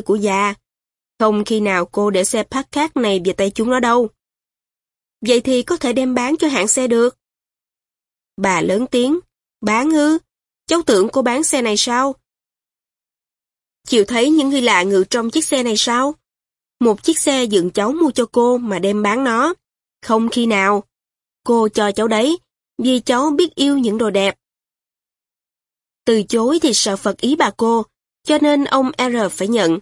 chơi của già. Không khi nào cô để xe Packard này về tay chúng nó đâu. Vậy thì có thể đem bán cho hãng xe được. Bà lớn tiếng, bán ư? Cháu tưởng cô bán xe này sao? Chịu thấy những người lạ ngự trong chiếc xe này sao? Một chiếc xe dựng cháu mua cho cô mà đem bán nó. Không khi nào. Cô cho cháu đấy, vì cháu biết yêu những đồ đẹp. Từ chối thì sợ Phật ý bà cô, cho nên ông R phải nhận.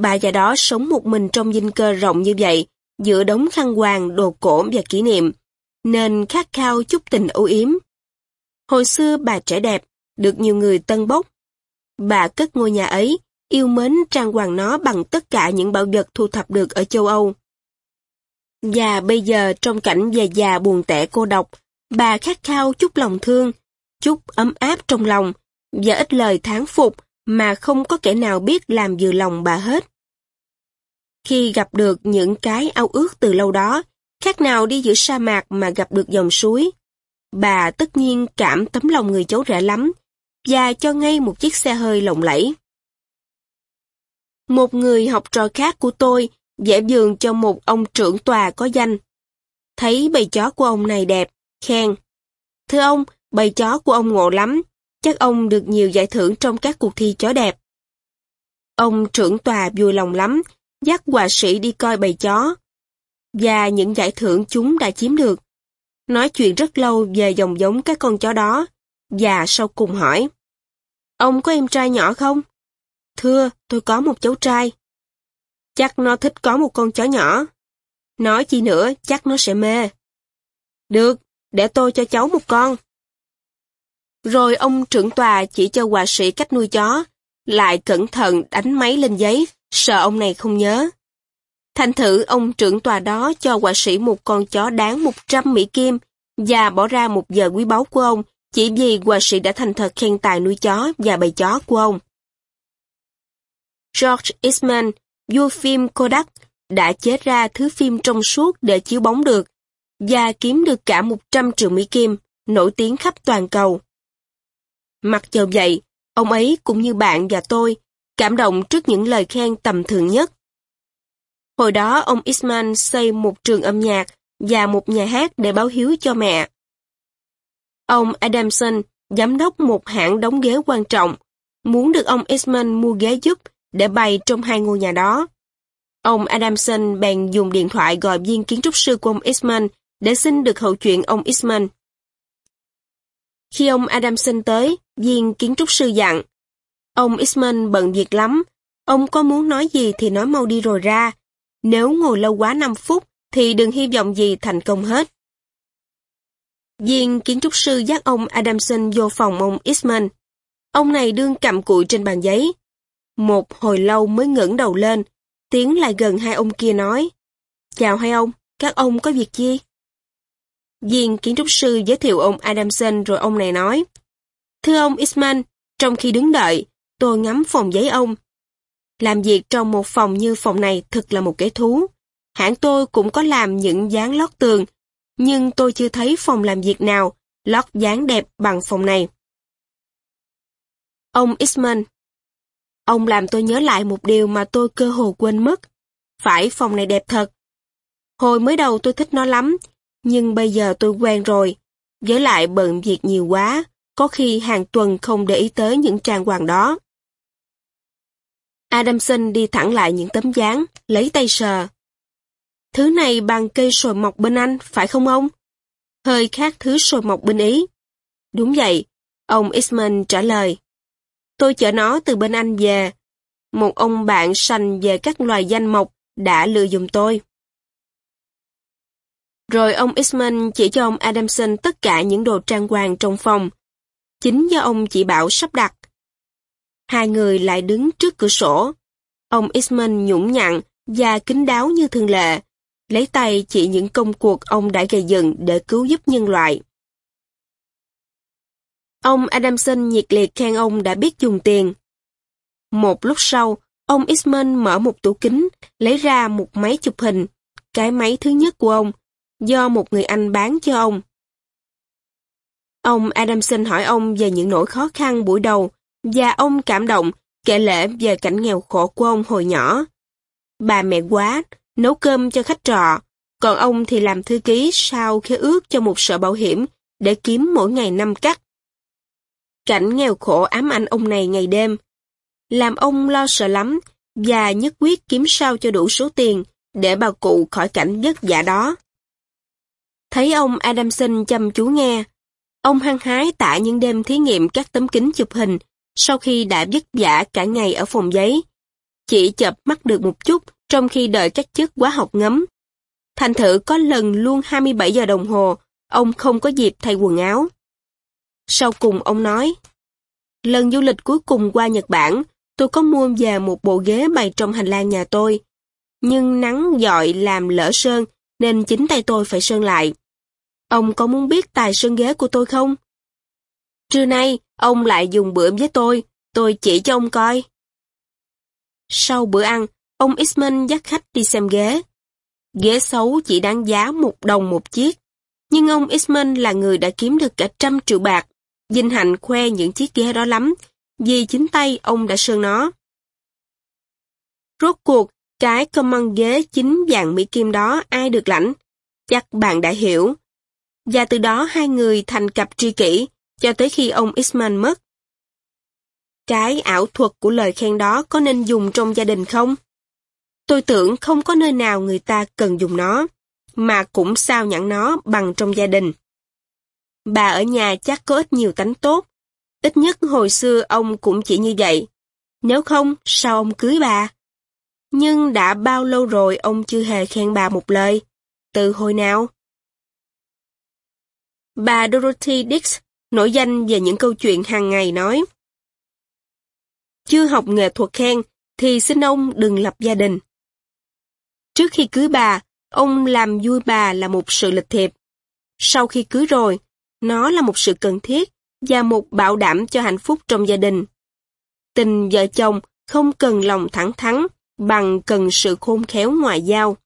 Bà già đó sống một mình trong dinh cơ rộng như vậy, giữa đống khăn hoàng, đồ cổ và kỷ niệm, nên khát khao chút tình ưu yếm. Hồi xưa bà trẻ đẹp, được nhiều người tân bốc. Bà cất ngôi nhà ấy, yêu mến trang hoàng nó bằng tất cả những bảo vật thu thập được ở châu Âu. Và bây giờ trong cảnh già già buồn tẻ cô độc, bà khát khao chút lòng thương, chút ấm áp trong lòng, và ít lời tháng phục mà không có kẻ nào biết làm vừa lòng bà hết. Khi gặp được những cái ao ước từ lâu đó, khác nào đi giữa sa mạc mà gặp được dòng suối. Bà tất nhiên cảm tấm lòng người cháu rẻ lắm, và cho ngay một chiếc xe hơi lộng lẫy. Một người học trò khác của tôi vẽ giường cho một ông trưởng tòa có danh. Thấy bầy chó của ông này đẹp, khen. Thưa ông, bầy chó của ông ngộ lắm, chắc ông được nhiều giải thưởng trong các cuộc thi chó đẹp. Ông trưởng tòa vui lòng lắm, dắt họa sĩ đi coi bầy chó, và những giải thưởng chúng đã chiếm được. Nói chuyện rất lâu về dòng giống các con chó đó, và sau cùng hỏi. Ông có em trai nhỏ không? Thưa, tôi có một cháu trai. Chắc nó thích có một con chó nhỏ. Nói chi nữa, chắc nó sẽ mê. Được, để tôi cho cháu một con. Rồi ông trưởng tòa chỉ cho họa sĩ cách nuôi chó, lại cẩn thận đánh máy lên giấy, sợ ông này không nhớ. Thành thử ông trưởng tòa đó cho họa sĩ một con chó đáng 100 Mỹ Kim và bỏ ra một giờ quý báu của ông chỉ vì họa sĩ đã thành thật khen tài nuôi chó và bày chó của ông. George Eastman, vua phim Kodak, đã chế ra thứ phim trong suốt để chiếu bóng được và kiếm được cả 100 triệu Mỹ Kim, nổi tiếng khắp toàn cầu. Mặc dù vậy, ông ấy cũng như bạn và tôi, cảm động trước những lời khen tầm thường nhất. Hồi đó ông Isman xây một trường âm nhạc và một nhà hát để báo hiếu cho mẹ. Ông Adamson, giám đốc một hãng đóng ghế quan trọng, muốn được ông Isman mua ghế giúp để bày trong hai ngôi nhà đó. Ông Adamson bèn dùng điện thoại gọi viên kiến trúc sư của ông Isman để xin được hậu chuyện ông Isman. Khi ông Adamson tới, viên kiến trúc sư dặn. Ông isman bận việc lắm, ông có muốn nói gì thì nói mau đi rồi ra. Nếu ngồi lâu quá 5 phút thì đừng hy vọng gì thành công hết. Viên kiến trúc sư dắt ông Adamson vô phòng ông isman Ông này đương cầm cụi trên bàn giấy. Một hồi lâu mới ngẩng đầu lên, tiến lại gần hai ông kia nói. Chào hai ông, các ông có việc gì? Viên kiến trúc sư giới thiệu ông Adamson rồi ông này nói. Thưa ông isman trong khi đứng đợi, tôi ngắm phòng giấy ông. Làm việc trong một phòng như phòng này thật là một kẻ thú. Hãng tôi cũng có làm những dáng lót tường, nhưng tôi chưa thấy phòng làm việc nào lót dáng đẹp bằng phòng này. Ông isman Ông làm tôi nhớ lại một điều mà tôi cơ hồ quên mất. Phải phòng này đẹp thật. Hồi mới đầu tôi thích nó lắm, nhưng bây giờ tôi quen rồi. Với lại bận việc nhiều quá, có khi hàng tuần không để ý tới những trang hoàng đó. Adamson đi thẳng lại những tấm dáng, lấy tay sờ. Thứ này bằng cây sồi mọc bên Anh, phải không ông? Hơi khác thứ sồi mọc bên Ý. Đúng vậy, ông Isman trả lời. Tôi chở nó từ bên Anh về. Một ông bạn sành về các loài danh mộc đã lừa dùm tôi. Rồi ông Isman chỉ cho ông Adamson tất cả những đồ trang hoàng trong phòng. Chính do ông chỉ bảo sắp đặt. Hai người lại đứng trước cửa sổ. Ông Eastman nhũng nhặn và kính đáo như thường lệ, lấy tay chỉ những công cuộc ông đã gây dựng để cứu giúp nhân loại. Ông Adamson nhiệt liệt khen ông đã biết dùng tiền. Một lúc sau, ông Eastman mở một tủ kính, lấy ra một máy chụp hình, cái máy thứ nhất của ông, do một người Anh bán cho ông. Ông Adamson hỏi ông về những nỗi khó khăn buổi đầu, và ông cảm động kể lể về cảnh nghèo khổ của ông hồi nhỏ. Bà mẹ quá, nấu cơm cho khách trọ, còn ông thì làm thư ký sao khế ước cho một sở bảo hiểm để kiếm mỗi ngày năm cắt. Cảnh nghèo khổ ám ảnh ông này ngày đêm. Làm ông lo sợ lắm và nhất quyết kiếm sao cho đủ số tiền để bà cụ khỏi cảnh vất vả đó. Thấy ông Adamson chăm chú nghe, ông hăng hái tả những đêm thí nghiệm các tấm kính chụp hình sau khi đã vất vả cả ngày ở phòng giấy. Chỉ chập mắt được một chút trong khi đợi các chất quá học ngấm. Thành thử có lần luôn 27 giờ đồng hồ, ông không có dịp thay quần áo. Sau cùng ông nói, lần du lịch cuối cùng qua Nhật Bản, tôi có mua về một bộ ghế bày trong hành lang nhà tôi. Nhưng nắng dọi làm lỡ sơn, nên chính tay tôi phải sơn lại. Ông có muốn biết tài sơn ghế của tôi không? Trưa nay, ông lại dùng bữa với tôi, tôi chỉ cho ông coi. Sau bữa ăn, ông Isman dắt khách đi xem ghế. Ghế xấu chỉ đáng giá một đồng một chiếc, nhưng ông Isman là người đã kiếm được cả trăm triệu bạc. Vinh hạnh khoe những chiếc ghế đó lắm, vì chính tay ông đã sơn nó. Rốt cuộc, cái command ghế chính dạng Mỹ Kim đó ai được lãnh? Chắc bạn đã hiểu. Và từ đó hai người thành cặp tri kỷ, cho tới khi ông Isman mất. Cái ảo thuật của lời khen đó có nên dùng trong gia đình không? Tôi tưởng không có nơi nào người ta cần dùng nó, mà cũng sao nhãn nó bằng trong gia đình. Bà ở nhà chắc có ít nhiều tánh tốt, ít nhất hồi xưa ông cũng chỉ như vậy. Nếu không, sao ông cưới bà? Nhưng đã bao lâu rồi ông chưa hề khen bà một lời? Từ hồi nào? Bà Dorothy Dix nổi danh về những câu chuyện hàng ngày nói. Chưa học nghệ thuật khen, thì xin ông đừng lập gia đình. Trước khi cưới bà, ông làm vui bà là một sự lịch thiệp. Sau khi cưới rồi, nó là một sự cần thiết và một bảo đảm cho hạnh phúc trong gia đình. Tình vợ chồng không cần lòng thẳng thắn, bằng cần sự khôn khéo ngoại giao.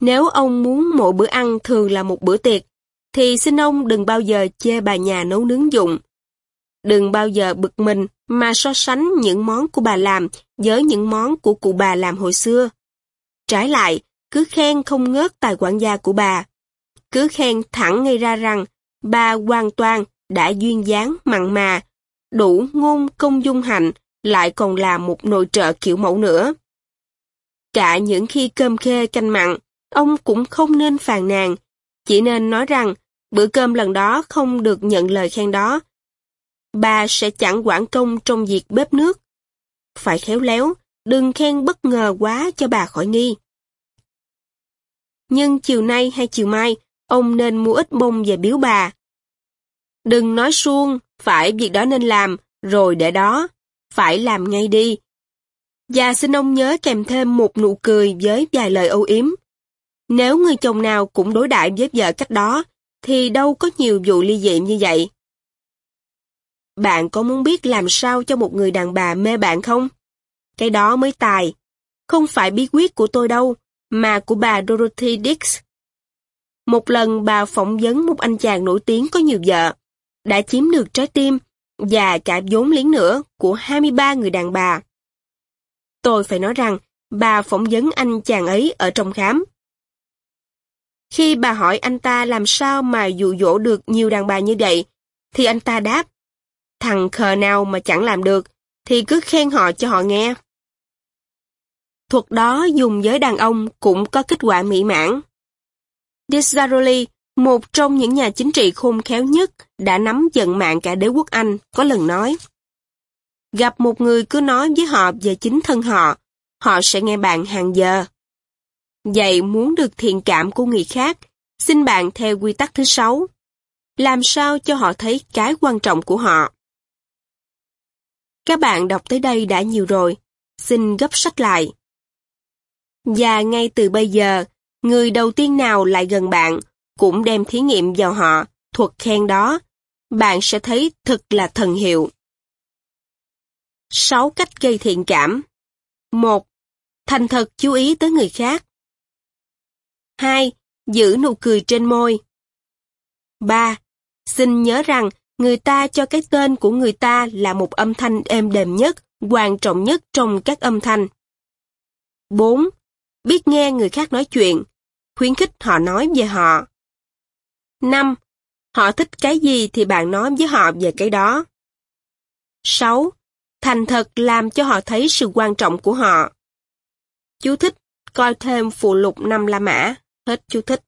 Nếu ông muốn mỗi bữa ăn thường là một bữa tiệc, thì xin ông đừng bao giờ chê bà nhà nấu nướng dụng. Đừng bao giờ bực mình mà so sánh những món của bà làm với những món của cụ bà làm hồi xưa. Trái lại, cứ khen không ngớt tài quản gia của bà. Cứ khen thẳng ngay ra rằng bà hoàn toàn đã duyên dáng mặn mà, đủ ngôn công dung hạnh, lại còn là một nội trợ kiểu mẫu nữa. Cả những khi cơm khê canh mặn, ông cũng không nên phàn nàn, chỉ nên nói rằng bữa cơm lần đó không được nhận lời khen đó. Bà sẽ chẳng quản công trong việc bếp nước. Phải khéo léo, đừng khen bất ngờ quá cho bà khỏi nghi. Nhưng chiều nay hay chiều mai, ông nên mua ít bông về biếu bà. Đừng nói suông, phải việc đó nên làm, rồi để đó, phải làm ngay đi. Và xin ông nhớ kèm thêm một nụ cười với vài lời âu yếm. Nếu người chồng nào cũng đối đại với vợ cách đó, thì đâu có nhiều vụ ly dị như vậy. Bạn có muốn biết làm sao cho một người đàn bà mê bạn không? Cái đó mới tài. Không phải bí quyết của tôi đâu, mà của bà Dorothy Dix. Một lần bà phỏng vấn một anh chàng nổi tiếng có nhiều vợ, đã chiếm được trái tim và cả vốn liếng nữa của 23 người đàn bà. Tôi phải nói rằng, bà phỏng vấn anh chàng ấy ở trong khám. Khi bà hỏi anh ta làm sao mà dụ dỗ được nhiều đàn bà như vậy, thì anh ta đáp, thằng khờ nào mà chẳng làm được, thì cứ khen họ cho họ nghe. Thuật đó dùng với đàn ông cũng có kết quả mỹ mãn. Disraeli, một trong những nhà chính trị khôn khéo nhất, đã nắm giận mạng cả đế quốc Anh, có lần nói. Gặp một người cứ nói với họ về chính thân họ, họ sẽ nghe bạn hàng giờ. Vậy muốn được thiện cảm của người khác, xin bạn theo quy tắc thứ sáu. Làm sao cho họ thấy cái quan trọng của họ. Các bạn đọc tới đây đã nhiều rồi, xin gấp sách lại. Và ngay từ bây giờ, người đầu tiên nào lại gần bạn cũng đem thí nghiệm vào họ, thuật khen đó. Bạn sẽ thấy thật là thần hiệu. 6 cách gây thiện cảm 1. Thành thật chú ý tới người khác 2. Giữ nụ cười trên môi 3. Xin nhớ rằng Người ta cho cái tên của người ta là một âm thanh êm đềm nhất, quan trọng nhất trong các âm thanh. 4. Biết nghe người khác nói chuyện, khuyến khích họ nói về họ. 5. Họ thích cái gì thì bạn nói với họ về cái đó. 6. Thành thật làm cho họ thấy sự quan trọng của họ. Chú thích, coi thêm phụ lục năm La Mã, hết chú thích.